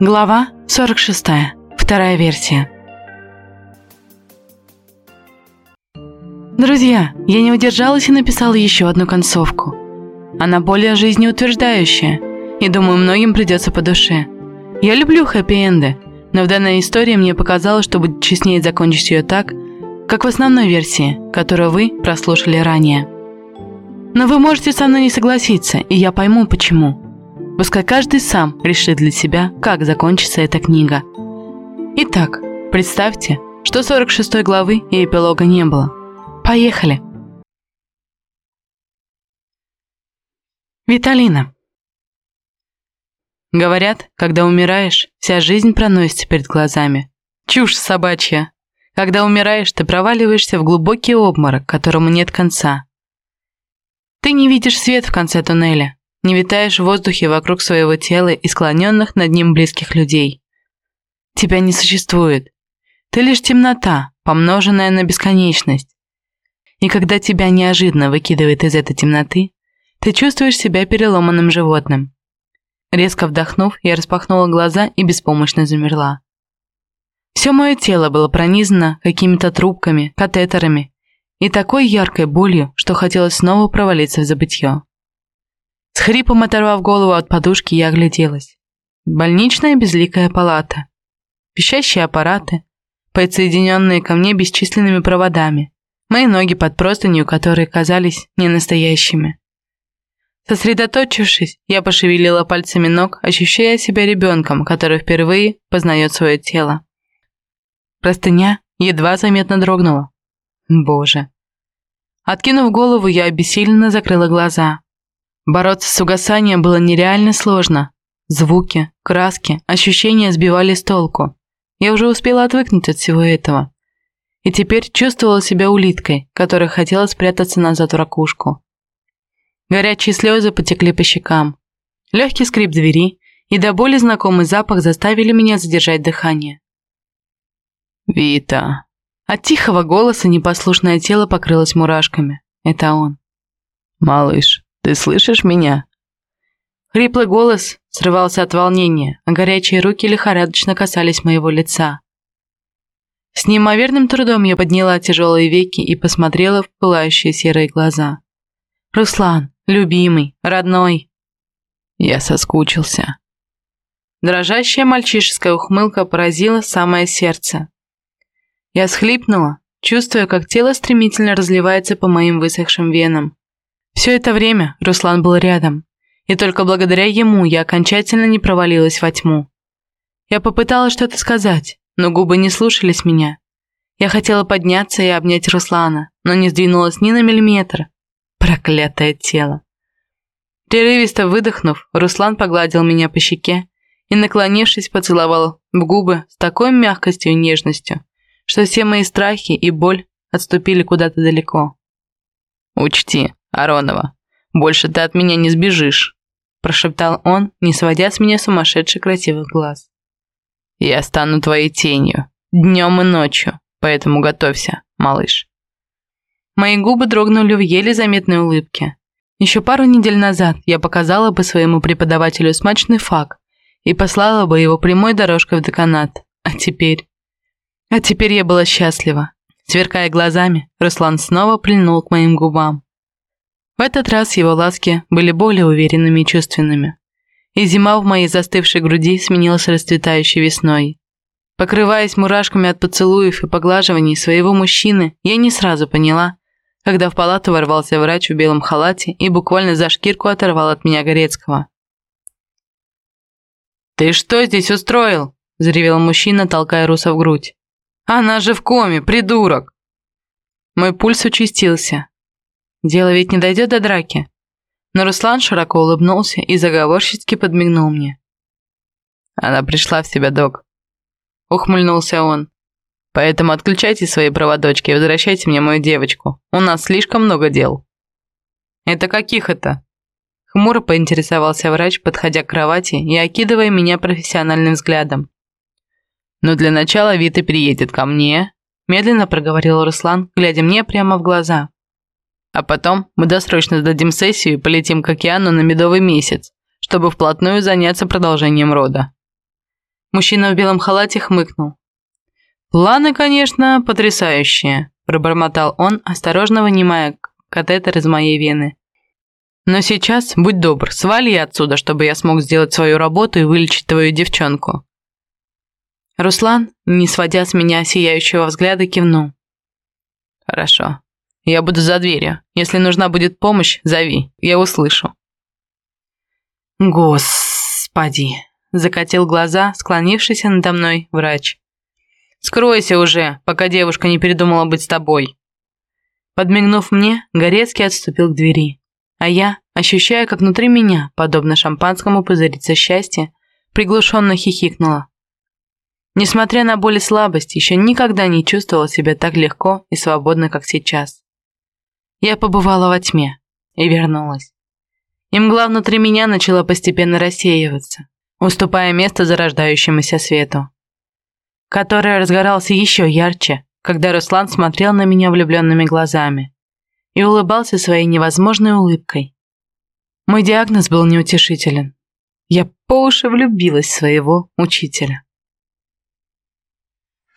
Глава 46. Вторая версия. Друзья, я не удержалась и написала еще одну концовку. Она более жизнеутверждающая, и думаю, многим придется по душе. Я люблю хэппи-энды, но в данной истории мне показалось, что будет честнее закончить ее так, как в основной версии, которую вы прослушали ранее. Но вы можете со мной не согласиться, и я пойму, почему. Пускай каждый сам решит для себя, как закончится эта книга. Итак, представьте, что 46 главы и эпилога не было. Поехали! Виталина. Говорят, когда умираешь, вся жизнь проносится перед глазами. Чушь собачья. Когда умираешь, ты проваливаешься в глубокий обморок, которому нет конца. Ты не видишь свет в конце туннеля, не витаешь в воздухе вокруг своего тела и склоненных над ним близких людей. Тебя не существует. Ты лишь темнота, помноженная на бесконечность. И когда тебя неожиданно выкидывает из этой темноты, ты чувствуешь себя переломанным животным. Резко вдохнув, я распахнула глаза и беспомощно замерла. Все мое тело было пронизано какими-то трубками, катетерами и такой яркой болью, что хотелось снова провалиться в забытье. С хрипом оторвав голову от подушки, я огляделась. Больничная безликая палата. Пищащие аппараты, подсоединенные ко мне бесчисленными проводами. Мои ноги под простынью, которые казались ненастоящими. Сосредоточившись, я пошевелила пальцами ног, ощущая себя ребенком, который впервые познает свое тело. Простыня едва заметно дрогнула. Боже. Откинув голову, я обессиленно закрыла глаза. Бороться с угасанием было нереально сложно. Звуки, краски, ощущения сбивали с толку. Я уже успела отвыкнуть от всего этого. И теперь чувствовала себя улиткой, которая хотела спрятаться назад в ракушку. Горячие слезы потекли по щекам. Легкий скрип двери и до боли знакомый запах заставили меня задержать дыхание. «Вита!» От тихого голоса непослушное тело покрылось мурашками. Это он. «Малыш, ты слышишь меня?» Хриплый голос срывался от волнения, а горячие руки лихорадочно касались моего лица. С неимоверным трудом я подняла тяжелые веки и посмотрела в пылающие серые глаза. «Руслан, Любимый, родной. Я соскучился. Дрожащая мальчишеская ухмылка поразила самое сердце. Я схлипнула, чувствуя, как тело стремительно разливается по моим высохшим венам. Все это время Руслан был рядом, и только благодаря ему я окончательно не провалилась во тьму. Я попыталась что-то сказать, но губы не слушались меня. Я хотела подняться и обнять Руслана, но не сдвинулась ни на миллиметр, Проклятое тело. Прерывисто выдохнув, Руслан погладил меня по щеке и, наклонившись, поцеловал в губы с такой мягкостью и нежностью, что все мои страхи и боль отступили куда-то далеко. «Учти, Аронова, больше ты от меня не сбежишь», прошептал он, не сводя с меня сумасшедших красивых глаз. «Я стану твоей тенью, днем и ночью, поэтому готовься, малыш». Мои губы дрогнули в еле заметной улыбке. Еще пару недель назад я показала бы своему преподавателю смачный факт и послала бы его прямой дорожкой в деканат. А теперь... А теперь я была счастлива. Сверкая глазами, Руслан снова прильнул к моим губам. В этот раз его ласки были более уверенными и чувственными. И зима в моей застывшей груди сменилась расцветающей весной. Покрываясь мурашками от поцелуев и поглаживаний своего мужчины, я не сразу поняла, когда в палату ворвался врач в белом халате и буквально за шкирку оторвал от меня Горецкого. «Ты что здесь устроил?» – заревел мужчина, толкая Руса в грудь. «Она же в коме, придурок!» Мой пульс участился. Дело ведь не дойдет до драки. Но Руслан широко улыбнулся и заговорщицки подмигнул мне. «Она пришла в себя, док», – ухмыльнулся он. Поэтому отключайте свои проводочки и возвращайте мне мою девочку. У нас слишком много дел». «Это каких это?» Хмуро поинтересовался врач, подходя к кровати и окидывая меня профессиональным взглядом. «Но для начала Вита приедет ко мне», медленно проговорил Руслан, глядя мне прямо в глаза. «А потом мы досрочно сдадим сессию и полетим к океану на медовый месяц, чтобы вплотную заняться продолжением рода». Мужчина в белом халате хмыкнул. «Планы, конечно, потрясающие», – пробормотал он, осторожно вынимая катетер из моей вены. «Но сейчас, будь добр, свали отсюда, чтобы я смог сделать свою работу и вылечить твою девчонку». Руслан, не сводя с меня сияющего взгляда, кивнул. «Хорошо. Я буду за дверью. Если нужна будет помощь, зови. Я услышу». «Господи!» – закатил глаза, склонившийся надо мной врач. «Скройся уже, пока девушка не передумала быть с тобой». Подмигнув мне, Горецкий отступил к двери. А я, ощущая, как внутри меня, подобно шампанскому пузырится счастье, приглушенно хихикнула. Несмотря на боль и слабость, еще никогда не чувствовала себя так легко и свободно, как сейчас. Я побывала во тьме и вернулась. И мгла внутри меня начала постепенно рассеиваться, уступая место зарождающемуся свету, который разгорался еще ярче, когда Руслан смотрел на меня влюбленными глазами и улыбался своей невозможной улыбкой. Мой диагноз был неутешителен. Я по уши влюбилась в своего учителя.